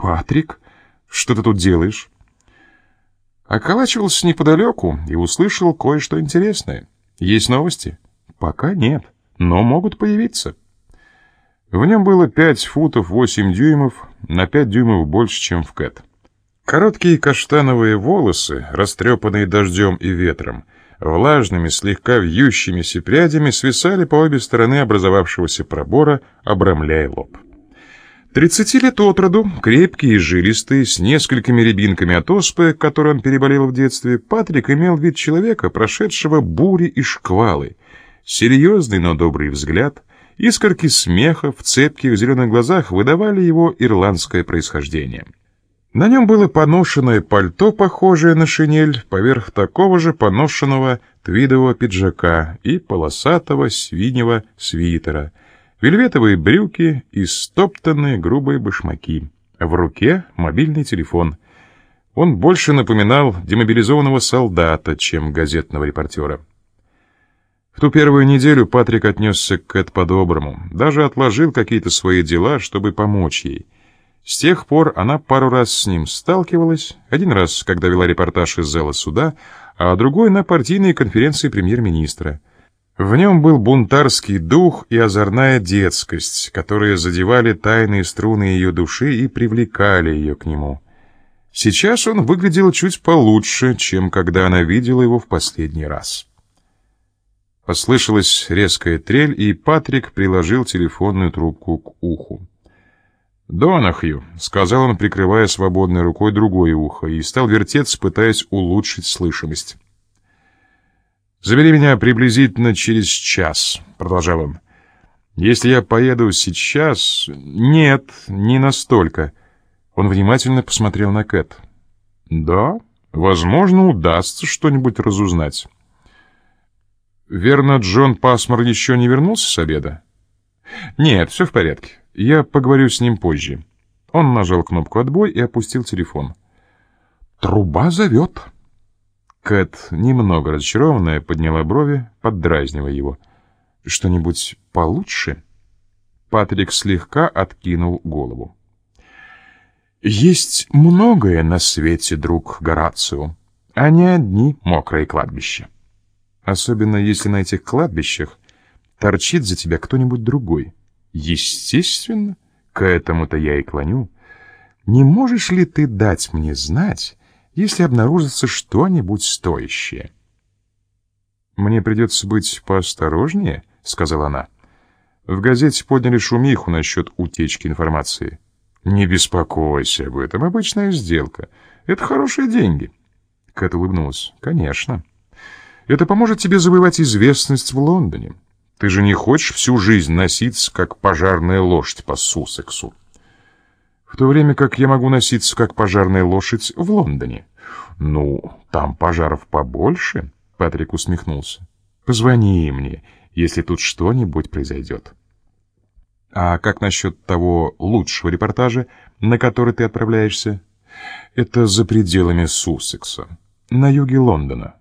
«Патрик, что ты тут делаешь?» Околачивался неподалеку и услышал кое-что интересное. «Есть новости?» «Пока нет, но могут появиться». В нем было 5 футов 8 дюймов, на 5 дюймов больше, чем в Кэт. Короткие каштановые волосы, растрепанные дождем и ветром, влажными, слегка вьющимися прядями свисали по обе стороны образовавшегося пробора, обрамляя лоб. Тридцати лет от роду, крепкий и жилистый, с несколькими рябинками от оспы, которой он переболел в детстве, Патрик имел вид человека, прошедшего бури и шквалы. Серьезный, но добрый взгляд, искорки смеха в цепких зеленых глазах выдавали его ирландское происхождение. На нем было поношенное пальто, похожее на шинель, поверх такого же поношенного твидового пиджака и полосатого свиньего свитера, вельветовые брюки и стоптанные грубые башмаки. В руке мобильный телефон. Он больше напоминал демобилизованного солдата, чем газетного репортера. В ту первую неделю Патрик отнесся к Кэт по-доброму, даже отложил какие-то свои дела, чтобы помочь ей — с тех пор она пару раз с ним сталкивалась, один раз, когда вела репортаж из зала суда, а другой на партийной конференции премьер-министра. В нем был бунтарский дух и озорная детскость, которые задевали тайные струны ее души и привлекали ее к нему. Сейчас он выглядел чуть получше, чем когда она видела его в последний раз. Послышалась резкая трель, и Патрик приложил телефонную трубку к уху. «Донахью», — сказал он, прикрывая свободной рукой другое ухо, и стал вертеться, пытаясь улучшить слышимость. «Забери меня приблизительно через час», — продолжал он. «Если я поеду сейчас...» «Нет, не настолько». Он внимательно посмотрел на Кэт. «Да, возможно, удастся что-нибудь разузнать». «Верно, Джон Пасмор еще не вернулся с обеда?» «Нет, все в порядке. Я поговорю с ним позже». Он нажал кнопку «Отбой» и опустил телефон. «Труба зовет». Кэт, немного разочарованная, подняла брови, поддразнивая его. «Что-нибудь получше?» Патрик слегка откинул голову. «Есть многое на свете, друг Горацио, а не одни мокрые кладбища. Особенно если на этих кладбищах торчит за тебя кто-нибудь другой». Естественно, к этому-то я и клоню. Не можешь ли ты дать мне знать, если обнаружится что-нибудь стоящее? Мне придется быть поосторожнее, сказала она. В газете подняли шумиху насчет утечки информации. Не беспокойся об этом, обычная сделка. Это хорошие деньги. Кэт улыбнулась. Конечно. Это поможет тебе завоевать известность в Лондоне. Ты же не хочешь всю жизнь носиться, как пожарная лошадь по Суссексу? В то время как я могу носиться, как пожарная лошадь в Лондоне. Ну, там пожаров побольше, Патрик усмехнулся. Позвони мне, если тут что-нибудь произойдет. А как насчет того лучшего репортажа, на который ты отправляешься? Это за пределами Суссекса, на юге Лондона.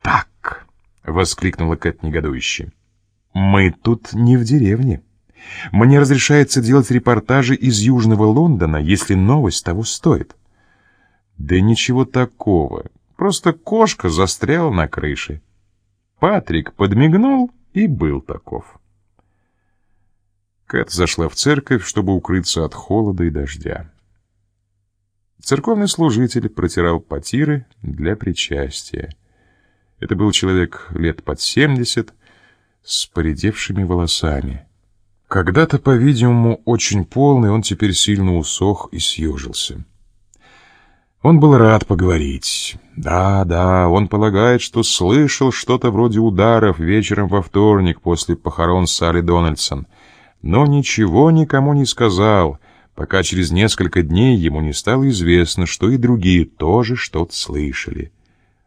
Так, воскликнула Кэт негодующе. Мы тут не в деревне. Мне разрешается делать репортажи из Южного Лондона, если новость того стоит. Да ничего такого. Просто кошка застряла на крыше. Патрик подмигнул и был таков. Кэт зашла в церковь, чтобы укрыться от холода и дождя. Церковный служитель протирал потиры для причастия. Это был человек лет под семьдесят, с поредевшими волосами. Когда-то, по-видимому, очень полный, он теперь сильно усох и съежился. Он был рад поговорить. Да, да, он полагает, что слышал что-то вроде ударов вечером во вторник после похорон Салли Дональдсон, но ничего никому не сказал, пока через несколько дней ему не стало известно, что и другие тоже что-то слышали.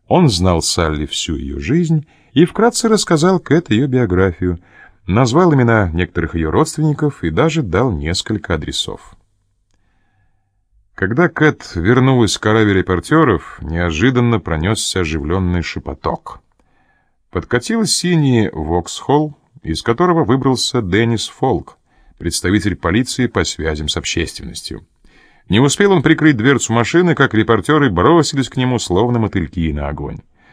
Он знал Салли всю ее жизнь и вкратце рассказал Кэт ее биографию, назвал имена некоторых ее родственников и даже дал несколько адресов. Когда Кэт вернулась к караве репортеров, неожиданно пронесся оживленный шепоток. Подкатил синий Воксхолл, из которого выбрался Деннис Фолк, представитель полиции по связям с общественностью. Не успел он прикрыть дверцу машины, как репортеры бросились к нему, словно мотыльки на огонь.